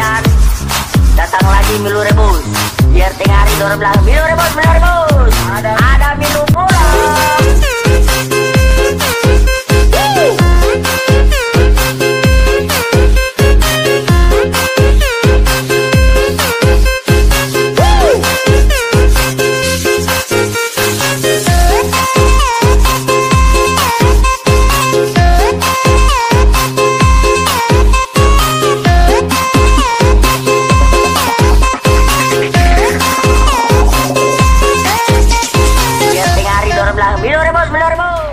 kalian Datang lagi Milu Rebus. Biar tengah hari dorong bilang Milu Rebus, Milu Rebus. Ada ¡Mil oremos!